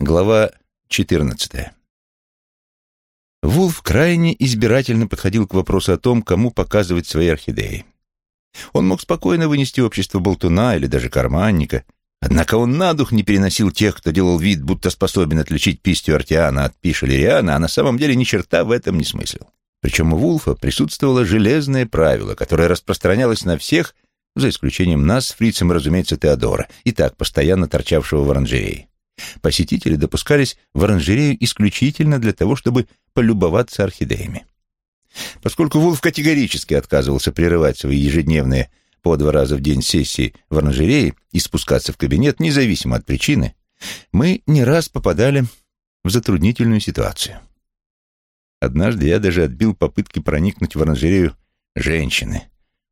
Глава 14. Вулф крайне избирательно подходил к вопросу о том, кому показывать свои орхидеи. Он мог спокойно вынести общество болтуна или даже карманника, однако он на дух не переносил тех, кто делал вид, будто способен отличить пистю артиана от пишелериана, а на самом деле ни черта в этом не смыслил. Причем у Вулфа присутствовало железное правило, которое распространялось на всех, за исключением нас фрицем, разумеется, Теодора, и так постоянно торчавшего в оранжерее. Посетители допускались в оранжерею исключительно для того, чтобы полюбоваться орхидеями. Поскольку Вулф категорически отказывался прерывать свои ежедневные по два раза в день сессии в оранжерее и спускаться в кабинет, независимо от причины, мы не раз попадали в затруднительную ситуацию. Однажды я даже отбил попытки проникнуть в оранжерею женщины,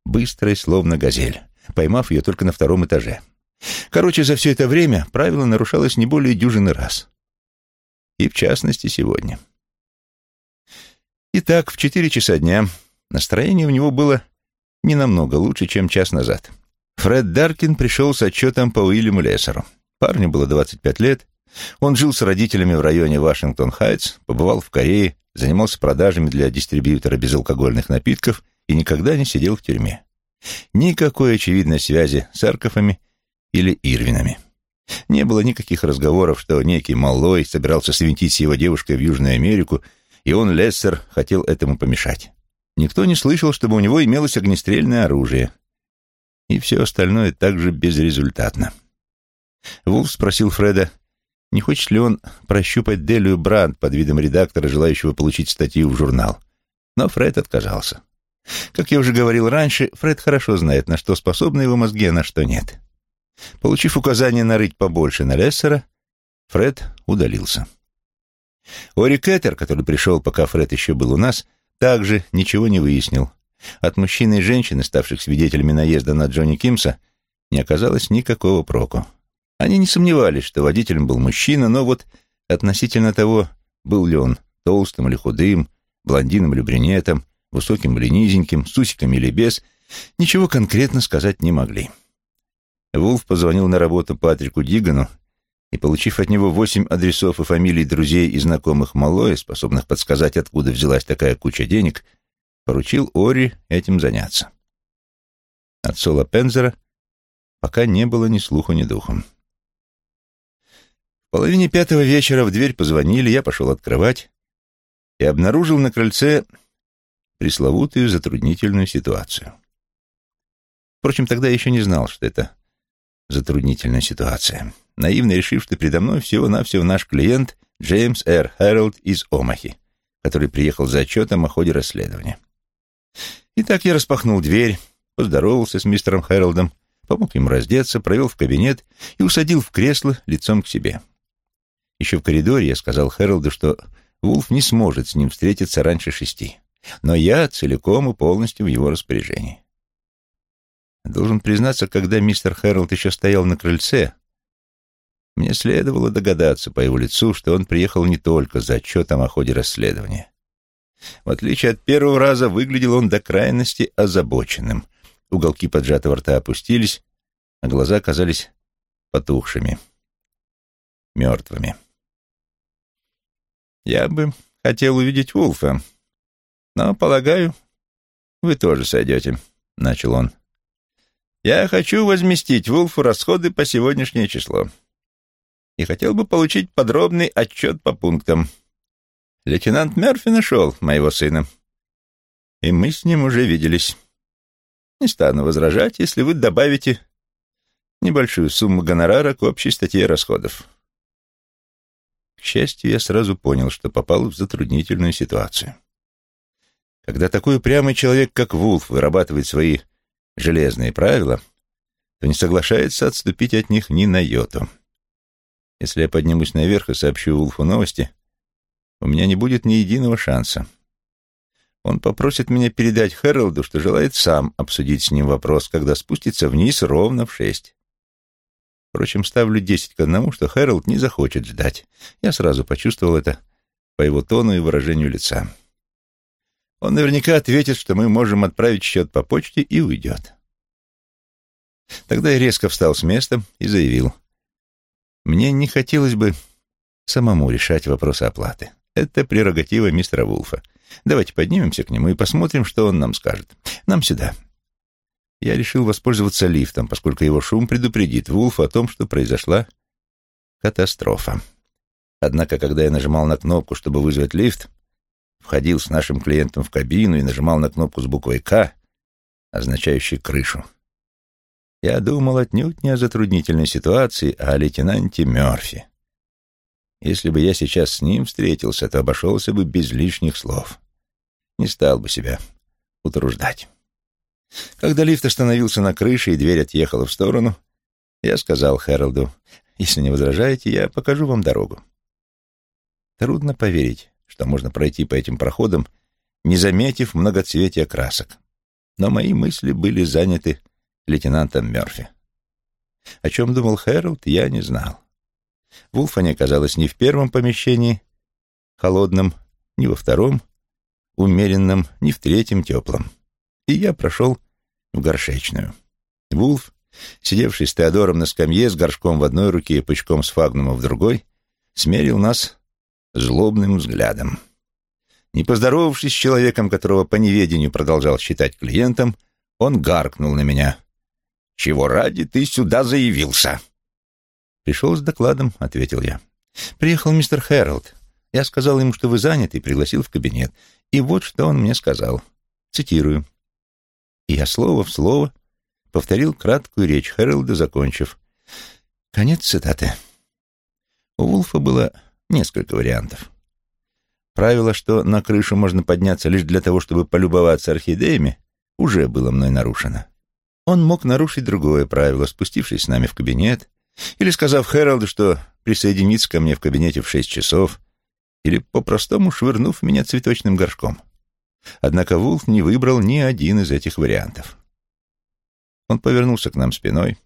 быстрой, словно газель, поймав ее только на втором этаже. Короче, за все это время правило нарушалось не более дюжины раз. И в частности сегодня. Итак, в четыре часа дня настроение у него было не намного лучше, чем час назад. Фред Даркин пришел с отчетом по Уильяму Лессеру. Парню было 25 лет. Он жил с родителями в районе Вашингтон-Хайтс, побывал в Корее, занимался продажами для дистрибьютора безалкогольных напитков и никогда не сидел в тюрьме. Никакой очевидной связи с Аркофами или Ирвинами. Не было никаких разговоров, что некий Маллой собирался свинтить с его девушкой в Южную Америку, и он, Лессер, хотел этому помешать. Никто не слышал, чтобы у него имелось огнестрельное оружие. И все остальное также безрезультатно. Вулф спросил Фреда, не хочет ли он прощупать Делию Бранд под видом редактора, желающего получить статью в журнал. Но Фред отказался. Как я уже говорил раньше, Фред хорошо знает, на что способны его мозги, а на что нет. Получив указание нарыть побольше на Лессера, Фред удалился. Ори Кеттер, который пришел, пока Фред еще был у нас, также ничего не выяснил. От мужчины и женщины, ставших свидетелями наезда на Джонни Кимса, не оказалось никакого проку. Они не сомневались, что водителем был мужчина, но вот относительно того, был ли он толстым или худым, блондином или брюнетом, высоким или низеньким, с усиками или без, ничего конкретно сказать не могли. Вулф позвонил на работу Патрику Дигану и, получив от него восемь адресов и фамилий друзей и знакомых Малоя, способных подсказать, откуда взялась такая куча денег, поручил Ори этим заняться. От Сола Пензера пока не было ни слуху, ни духом. В половине пятого вечера в дверь позвонили, я пошел открывать и обнаружил на крыльце пресловутую затруднительную ситуацию. Впрочем, тогда я еще не знал, что это затруднительная ситуация. Наивно решив, что передо мной всего-навсего наш клиент Джеймс Р. Хэролд из Омахи, который приехал за отчетом о ходе расследования. Итак, я распахнул дверь, поздоровался с мистером Хэролдом, помог ему раздеться, провел в кабинет и усадил в кресло лицом к себе. Еще в коридоре я сказал Хэролду, что Вулф не сможет с ним встретиться раньше шести, но я целиком и полностью в его распоряжении. Должен признаться, когда мистер Хэролд еще стоял на крыльце, мне следовало догадаться по его лицу, что он приехал не только за отчетом о ходе расследования. В отличие от первого раза, выглядел он до крайности озабоченным. Уголки поджатого рта опустились, а глаза казались потухшими, мертвыми. «Я бы хотел увидеть Вулфа, но, полагаю, вы тоже сойдете», — начал он. Я хочу возместить Вулфу расходы по сегодняшнее число. И хотел бы получить подробный отчет по пунктам. Лейтенант Мерфи нашел моего сына. И мы с ним уже виделись. Не стану возражать, если вы добавите небольшую сумму гонорара к общей статье расходов. К счастью, я сразу понял, что попал в затруднительную ситуацию. Когда такой упрямый человек, как Вулф, вырабатывает свои железные правила, то не соглашается отступить от них ни на йоту. Если я поднимусь наверх и сообщу Улфу новости, у меня не будет ни единого шанса. Он попросит меня передать Хэролду, что желает сам обсудить с ним вопрос, когда спустится вниз ровно в шесть. Впрочем, ставлю десять к одному, что Хэролд не захочет ждать. Я сразу почувствовал это по его тону и выражению лица. Он наверняка ответит, что мы можем отправить счет по почте и уйдет. Тогда я резко встал с места и заявил. Мне не хотелось бы самому решать вопросы оплаты. Это прерогатива мистера Вулфа. Давайте поднимемся к нему и посмотрим, что он нам скажет. Нам сюда. Я решил воспользоваться лифтом, поскольку его шум предупредит Вулфа о том, что произошла катастрофа. Однако, когда я нажимал на кнопку, чтобы вызвать лифт, входил с нашим клиентом в кабину и нажимал на кнопку с буквой «К», означающей «крышу». Я думал отнюдь не о затруднительной ситуации, а о лейтенанте Мёрфи. Если бы я сейчас с ним встретился, то обошелся бы без лишних слов. Не стал бы себя утруждать. Когда лифт остановился на крыше и дверь отъехала в сторону, я сказал Хэролду, «Если не возражаете, я покажу вам дорогу». Трудно поверить, что можно пройти по этим проходам, не заметив многоцветия красок. Но мои мысли были заняты лейтенантом Мёрфи. О чем думал Хэролд, я не знал. Вулфани оказалась не в первом помещении, холодном, ни во втором, умеренном, ни в третьем, теплом. И я прошел в горшечную. Вулф, сидевший с Теодором на скамье с горшком в одной руке и пучком с фагнума в другой, смерил нас злобным взглядом. Не поздоровавшись с человеком, которого по неведению продолжал считать клиентом, он гаркнул на меня. «Чего ради ты сюда заявился?» «Пришел с докладом», — ответил я. «Приехал мистер Хэролд. Я сказал ему, что вы заняты, и пригласил в кабинет. И вот что он мне сказал. Цитирую. И я слово в слово повторил краткую речь Хэролда, закончив. Конец цитаты. У Вулфа было несколько вариантов. Правило, что на крышу можно подняться лишь для того, чтобы полюбоваться орхидеями, уже было мной нарушено. Он мог нарушить другое правило, спустившись с нами в кабинет, или сказав Хэролду, что присоединится ко мне в кабинете в шесть часов, или по-простому швырнув меня цветочным горшком. Однако Вулф не выбрал ни один из этих вариантов. Он повернулся к нам спиной,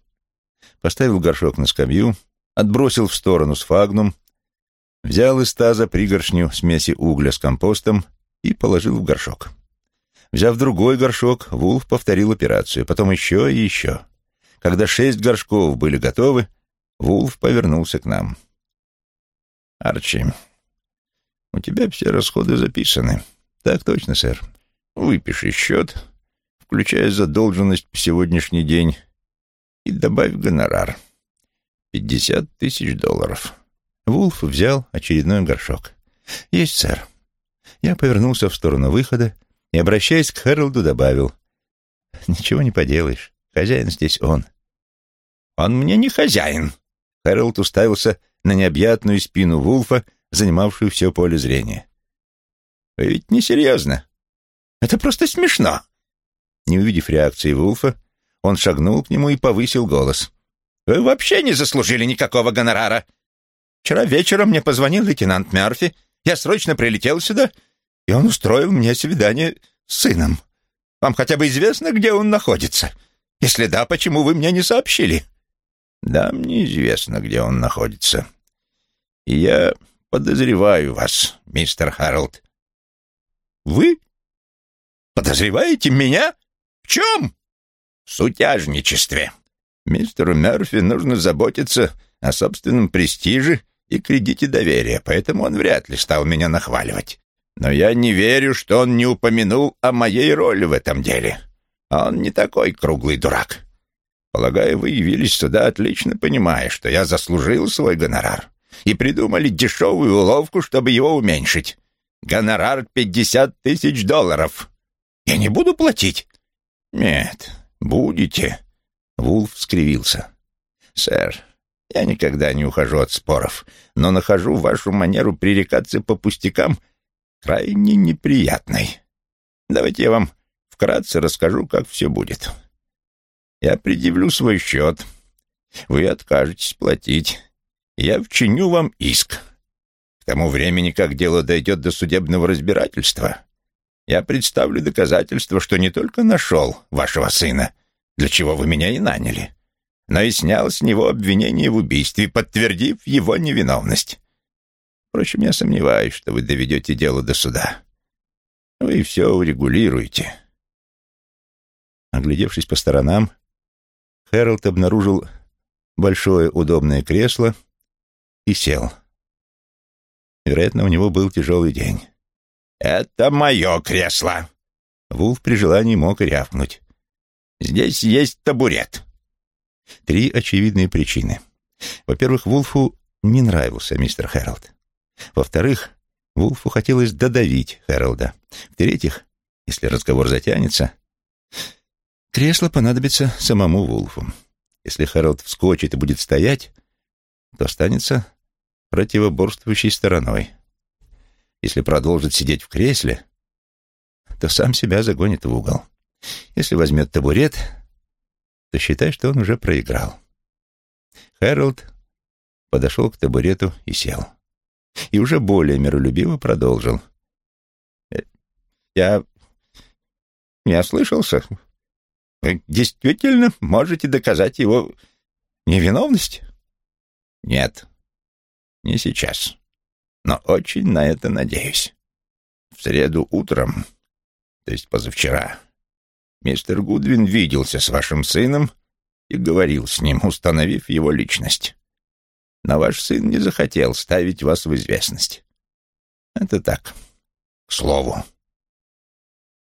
поставил горшок на скамью, отбросил в сторону сфагнум, взял из таза пригоршню смеси угля с компостом и положил в горшок. Взяв другой горшок, Вулф повторил операцию, потом еще и еще. Когда шесть горшков были готовы, Вулф повернулся к нам. «Арчи, у тебя все расходы записаны». «Так точно, сэр». «Выпиши счет, включая задолженность по сегодняшний день, и добавь гонорар. Пятьдесят тысяч долларов». Вулф взял очередной горшок. «Есть, сэр». Я повернулся в сторону выхода и, обращаясь к Хэролду, добавил. «Ничего не поделаешь. Хозяин здесь он». «Он мне не хозяин», Хэролд уставился на необъятную спину Вулфа, занимавшую все поле зрения. «Вы ведь несерьезно. Это просто смешно». Не увидев реакции Вулфа, он шагнул к нему и повысил голос. «Вы вообще не заслужили никакого гонорара. Вчера вечером мне позвонил лейтенант Мерфи. Я срочно прилетел сюда, и он устроил мне свидание с сыном. Вам хотя бы известно, где он находится? Если да, почему вы мне не сообщили?» Да, мне известно, где он находится. И я подозреваю вас, мистер Харролд. Вы? Подозреваете меня? В чем? В сутяжничестве. Мистеру Мерфи нужно заботиться о собственном престиже и кредите доверия, поэтому он вряд ли стал меня нахваливать. Но я не верю, что он не упомянул о моей роли в этом деле. Он не такой круглый дурак. Полагаю, вы явились сюда, отлично понимая, что я заслужил свой гонорар, и придумали дешевую уловку, чтобы его уменьшить. Гонорар пятьдесят тысяч долларов. Я не буду платить? Нет, будете. Вулф скривился. Сэр, я никогда не ухожу от споров, но нахожу вашу манеру пререкаться по пустякам крайне неприятной. Давайте я вам вкратце расскажу, как все будет. Я предъявлю свой счет. Вы откажетесь платить. Я вчиню вам иск. К тому времени, как дело дойдет до судебного разбирательства, я представлю доказательства, что не только нашел вашего сына, для чего вы меня и наняли, но и снял с него обвинение в убийстве, подтвердив его невиновность. Впрочем, я сомневаюсь, что вы доведете дело до суда. Вы все урегулируете. Оглядевшись по сторонам, Хэролд обнаружил большое удобное кресло и сел. Вероятно, у него был тяжелый день. «Это мое кресло!» Вулф при желании мог рявкнуть. «Здесь есть табурет». Три очевидные причины. Во-первых, Вулфу не нравился мистер Хэролд. Во-вторых, Вулфу хотелось додавить Хэролда. В-третьих, если разговор затянется, кресло понадобится самому Вулфу. Если Хэролд вскочит и будет стоять, то останется противоборствующей стороной. Если продолжит сидеть в кресле, то сам себя загонит в угол. Если возьмет табурет, то считай, что он уже проиграл. Хэролд подошел к табурету и сел. И уже более миролюбиво продолжил. «Э, «Я не ослышался. Вы действительно можете доказать его невиновность?» «Нет, не сейчас, но очень на это надеюсь. В среду утром, то есть позавчера, мистер Гудвин виделся с вашим сыном и говорил с ним, установив его личность. Но ваш сын не захотел ставить вас в известность. Это так, к слову.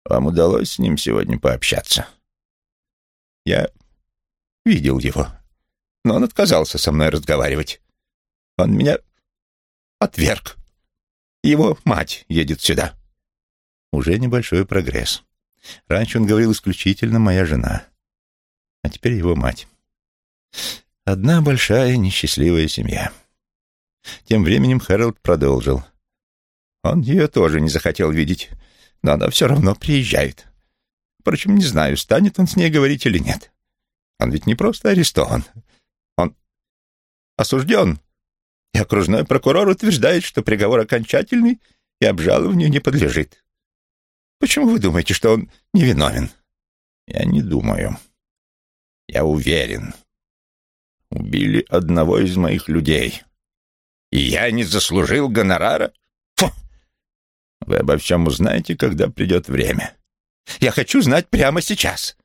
Вам удалось с ним сегодня пообщаться? Я видел его, но он отказался со мной разговаривать. Он меня отверг. Его мать едет сюда. Уже небольшой прогресс. Раньше он говорил исключительно «моя жена», а теперь его мать. Одна большая несчастливая семья. Тем временем Хэролд продолжил. Он ее тоже не захотел видеть, но она все равно приезжает. Впрочем, не знаю, станет он с ней говорить или нет. Он ведь не просто арестован. Он осужден. И окружной прокурор утверждает, что приговор окончательный и обжалованию не подлежит. Почему вы думаете, что он невиновен? Я не думаю. Я уверен. Убили одного из моих людей. И я не заслужил гонорара? Фу! Вы обо всем узнаете, когда придет время. Я хочу знать прямо сейчас.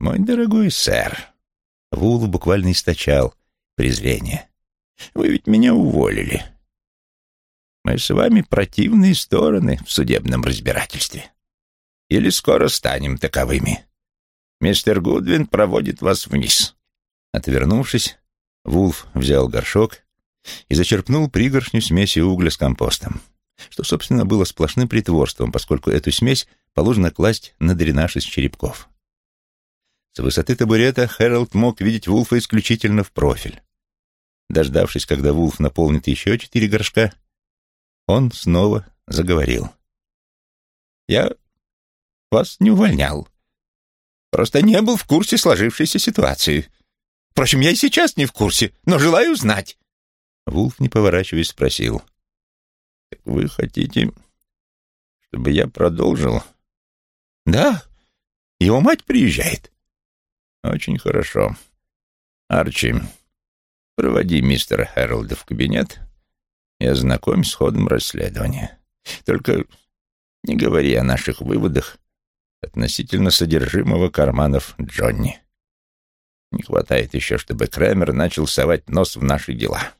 Мой дорогой сэр, Вулов буквально источал презрение. Вы ведь меня уволили. Мы с вами противные стороны в судебном разбирательстве. Или скоро станем таковыми. Мистер Гудвин проводит вас вниз. Отвернувшись, Вулф взял горшок и зачерпнул пригоршню смеси угля с компостом, что, собственно, было сплошным притворством, поскольку эту смесь положено класть на дренаж из черепков. С высоты табурета Хэролд мог видеть Вулфа исключительно в профиль. Дождавшись, когда Вулф наполнит еще четыре горшка, он снова заговорил. «Я вас не увольнял. Просто не был в курсе сложившейся ситуации. Впрочем, я и сейчас не в курсе, но желаю знать». Вулф, не поворачиваясь, спросил. «Вы хотите, чтобы я продолжил?» «Да, его мать приезжает». «Очень хорошо. Арчи, проводи мистера Хэролда в кабинет и ознакомь с ходом расследования. Только не говори о наших выводах относительно содержимого карманов Джонни. Не хватает еще, чтобы Крэмер начал совать нос в наши дела.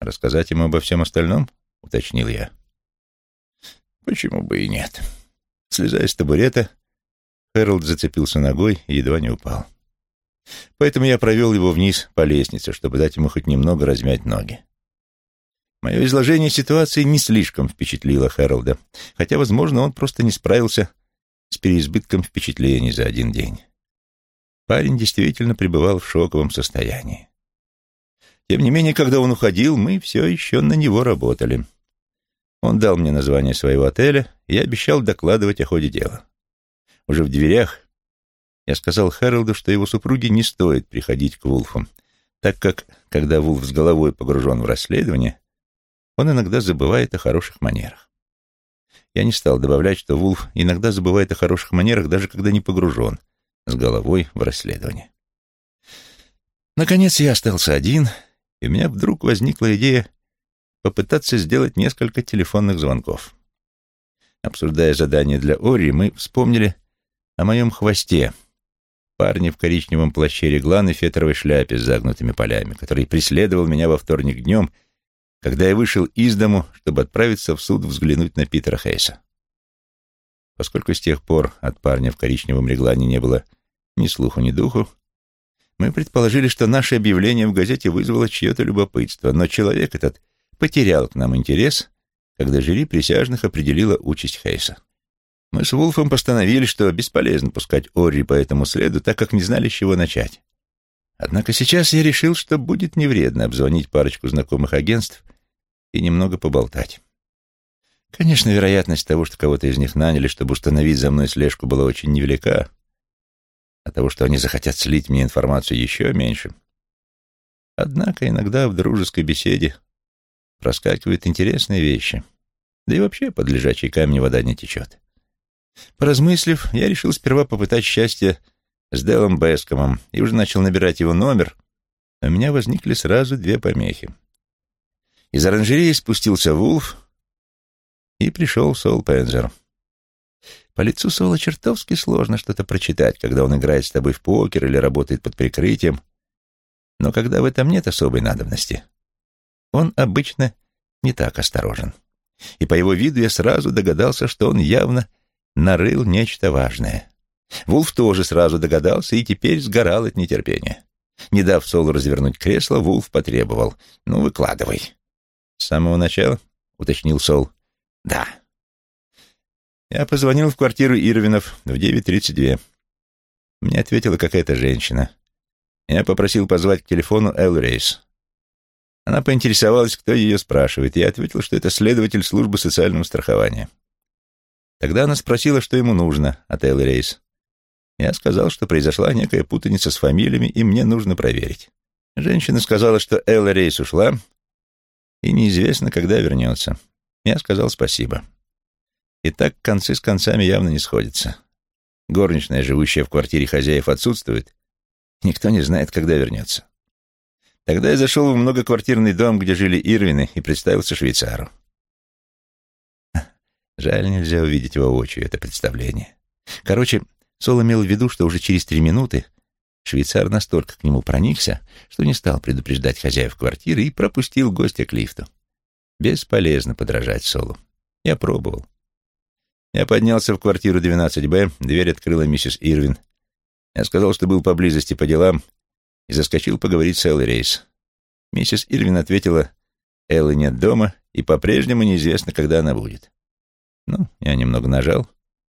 «Рассказать ему обо всем остальном?» — уточнил я. «Почему бы и нет?» Слезая с табурета, Хэролд зацепился ногой и едва не упал. Поэтому я провел его вниз по лестнице, чтобы дать ему хоть немного размять ноги. Мое изложение ситуации не слишком впечатлило Хэролда, хотя, возможно, он просто не справился с переизбытком впечатлений за один день. Парень действительно пребывал в шоковом состоянии. Тем не менее, когда он уходил, мы все еще на него работали. Он дал мне название своего отеля и обещал докладывать о ходе дела. Уже в дверях я сказал Хэролду, что его супруге не стоит приходить к Вулфу, так как, когда Вулф с головой погружен в расследование, он иногда забывает о хороших манерах. Я не стал добавлять, что Вулф иногда забывает о хороших манерах, даже когда не погружен с головой в расследование. Наконец я остался один, и у меня вдруг возникла идея попытаться сделать несколько телефонных звонков. Обсуждая задание для Ори, мы вспомнили о моем хвосте, парне в коричневом плаще реглан и фетровой шляпе с загнутыми полями, который преследовал меня во вторник днем когда я вышел из дому, чтобы отправиться в суд взглянуть на Питера Хейса. Поскольку с тех пор от парня в коричневом реглане не было ни слуху, ни духу, мы предположили, что наше объявление в газете вызвало чье-то любопытство, но человек этот потерял к нам интерес, когда жюри присяжных определила участь Хейса. Мы с Вулфом постановили, что бесполезно пускать Орри по этому следу, так как не знали, с чего начать. Однако сейчас я решил, что будет невредно обзвонить парочку знакомых агентств и немного поболтать. Конечно, вероятность того, что кого-то из них наняли, чтобы установить за мной слежку, была очень невелика, а того, что они захотят слить мне информацию, еще меньше. Однако иногда в дружеской беседе проскакивают интересные вещи. Да и вообще под лежачий камень вода не течет. Поразмыслив, я решил сперва попытать счастье с Делом Бескомом и уже начал набирать его номер, но у меня возникли сразу две помехи. Из оранжереи спустился Вулф, и пришел Сол Пензер. По лицу Сола чертовски сложно что-то прочитать, когда он играет с тобой в покер или работает под прикрытием, но когда в этом нет особой надобности, он обычно не так осторожен. И по его виду я сразу догадался, что он явно нарыл нечто важное. Вулф тоже сразу догадался и теперь сгорал от нетерпения. Не дав Солу развернуть кресло, Вулф потребовал. «Ну, выкладывай». «С самого начала?» — уточнил Сол. «Да». Я позвонил в квартиру Ирвинов в 9.32. Мне ответила какая-то женщина. Я попросил позвать к телефону Эл Рейс. Она поинтересовалась, кто ее спрашивает. Я ответил, что это следователь службы социального страхования. Тогда она спросила, что ему нужно от Эл Рейс. Я сказал, что произошла некая путаница с фамилиями, и мне нужно проверить. Женщина сказала, что Элла Рейс ушла, и неизвестно, когда вернется. Я сказал спасибо. И так концы с концами явно не сходятся. Горничная, живущая в квартире хозяев, отсутствует. Никто не знает, когда вернется. Тогда я зашел в многоквартирный дом, где жили Ирвины, и представился швейцару. Жаль, нельзя увидеть воочию это представление. Короче, Сол имел в виду, что уже через три минуты швейцар настолько к нему проникся, что не стал предупреждать хозяев квартиры и пропустил гостя к лифту. Бесполезно подражать Солу. Я пробовал. Я поднялся в квартиру 12-Б, дверь открыла миссис Ирвин. Я сказал, что был поблизости по делам, и заскочил поговорить с Эллой Рейс. Миссис Ирвин ответила, Эллы нет дома, и по-прежнему неизвестно, когда она будет. Ну, я немного нажал,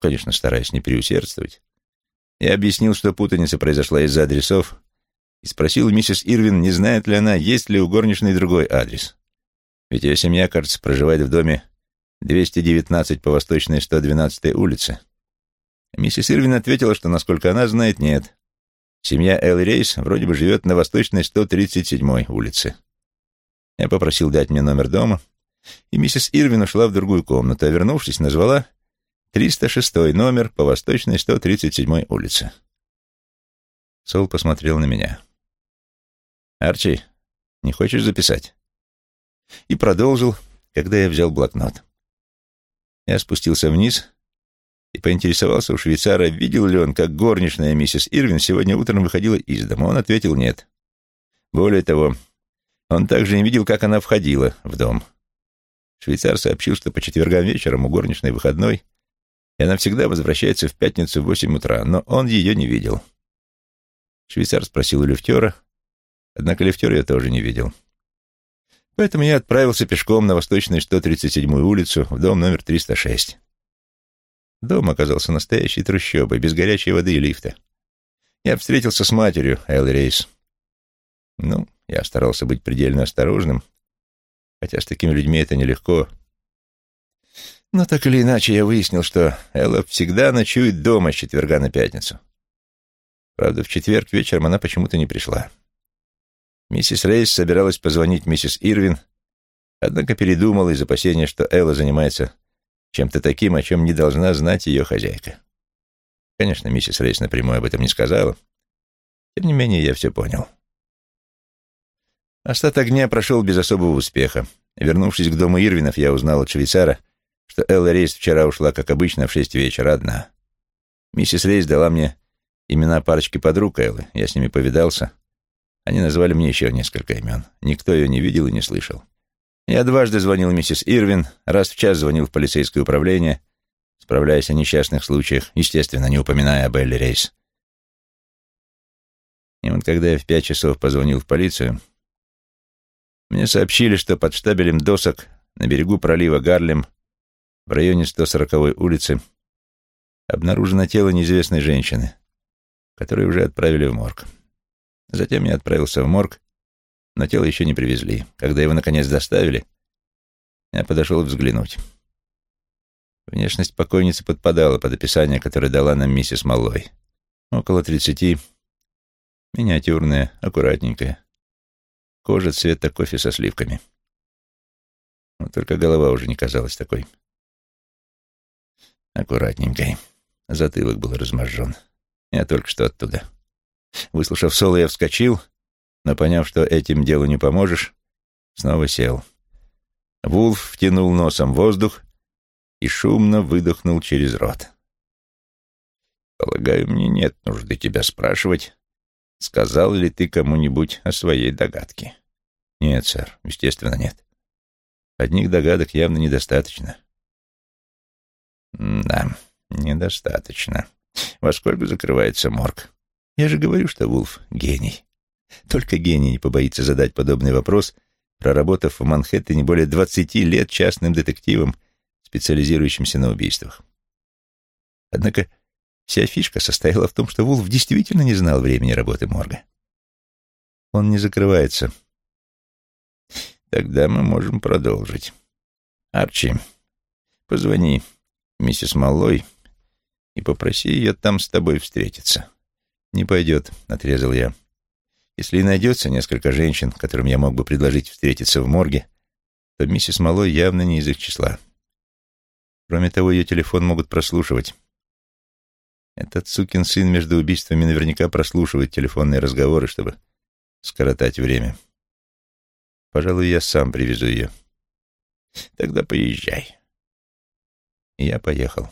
конечно, стараясь не переусердствовать. Я объяснил, что путаница произошла из-за адресов, и спросил миссис Ирвин, не знает ли она, есть ли у горничной другой адрес. Ведь ее семья, кажется, проживает в доме 219 по Восточной 112 улице. Миссис Ирвин ответила, что, насколько она знает, нет. Семья Эл Рейс вроде бы живет на Восточной 137 улице. Я попросил дать мне номер дома, и миссис Ирвин ушла в другую комнату, а вернувшись, назвала 306 номер по Восточной 137 улице. Сол посмотрел на меня. «Арчи, не хочешь записать?» И продолжил, когда я взял блокнот. Я спустился вниз и поинтересовался у швейцара, видел ли он, как горничная миссис Ирвин сегодня утром выходила из дома. Он ответил «нет». Более того, он также не видел, как она входила в дом. Швейцар сообщил, что по четвергам вечером у горничной выходной, и она всегда возвращается в пятницу в восемь утра, но он ее не видел. Швейцар спросил у лифтера, однако лифтера я тоже не видел. Поэтому я отправился пешком на восточную 137-ю улицу в дом номер 306. Дом оказался настоящей трущобой, без горячей воды и лифта. Я встретился с матерью, Эл Рейс. Ну, я старался быть предельно осторожным, хотя с такими людьми это нелегко. Но так или иначе я выяснил, что Элла всегда ночует дома с четверга на пятницу. Правда, в четверг вечером она почему-то не пришла. Миссис Рейс собиралась позвонить миссис Ирвин, однако передумала из опасения, что Элла занимается чем-то таким, о чем не должна знать ее хозяйка. Конечно, миссис Рейс напрямую об этом не сказала. Тем не менее, я все понял. Остаток дня прошел без особого успеха. Вернувшись к дому Ирвинов, я узнал от швейцара, что Элла Рейс вчера ушла, как обычно, в шесть вечера одна. Миссис Рейс дала мне имена парочки подруг Эллы. Я с ними повидался — они назвали мне еще несколько имен. Никто ее не видел и не слышал. Я дважды звонил миссис Ирвин, раз в час звонил в полицейское управление, справляясь о несчастных случаях, естественно, не упоминая об Элли Рейс. И вот когда я в пять часов позвонил в полицию, мне сообщили, что под штабелем досок на берегу пролива Гарлем в районе 140-й улицы обнаружено тело неизвестной женщины, которую уже отправили в морг. Затем я отправился в морг, но тело еще не привезли. Когда его, наконец, доставили, я подошел взглянуть. Внешность покойницы подпадала под описание, которое дала нам миссис Маллой. Около тридцати, миниатюрная, аккуратненькая. Кожа цвета кофе со сливками. Вот только голова уже не казалась такой аккуратненькой. Затылок был разможжен. Я только что оттуда. Выслушав соло, я вскочил, но, поняв, что этим делу не поможешь, снова сел. Вулф втянул носом воздух и шумно выдохнул через рот. «Полагаю, мне нет нужды тебя спрашивать, сказал ли ты кому-нибудь о своей догадке?» «Нет, сэр, естественно, нет. Одних догадок явно недостаточно». «Да, недостаточно. Во сколько закрывается морг?» «Я же говорю, что Вулф — гений. Только гений не побоится задать подобный вопрос, проработав в Манхэттене более двадцати лет частным детективом, специализирующимся на убийствах. Однако вся фишка состояла в том, что Вулф действительно не знал времени работы морга. Он не закрывается. Тогда мы можем продолжить. Арчи, позвони миссис Маллой и попроси ее там с тобой встретиться. Не пойдет, — отрезал я. Если и найдется несколько женщин, которым я мог бы предложить встретиться в морге, то миссис Малой явно не из их числа. Кроме того, ее телефон могут прослушивать. Этот сукин сын между убийствами наверняка прослушивает телефонные разговоры, чтобы скоротать время. Пожалуй, я сам привезу ее. Тогда поезжай. Я поехал.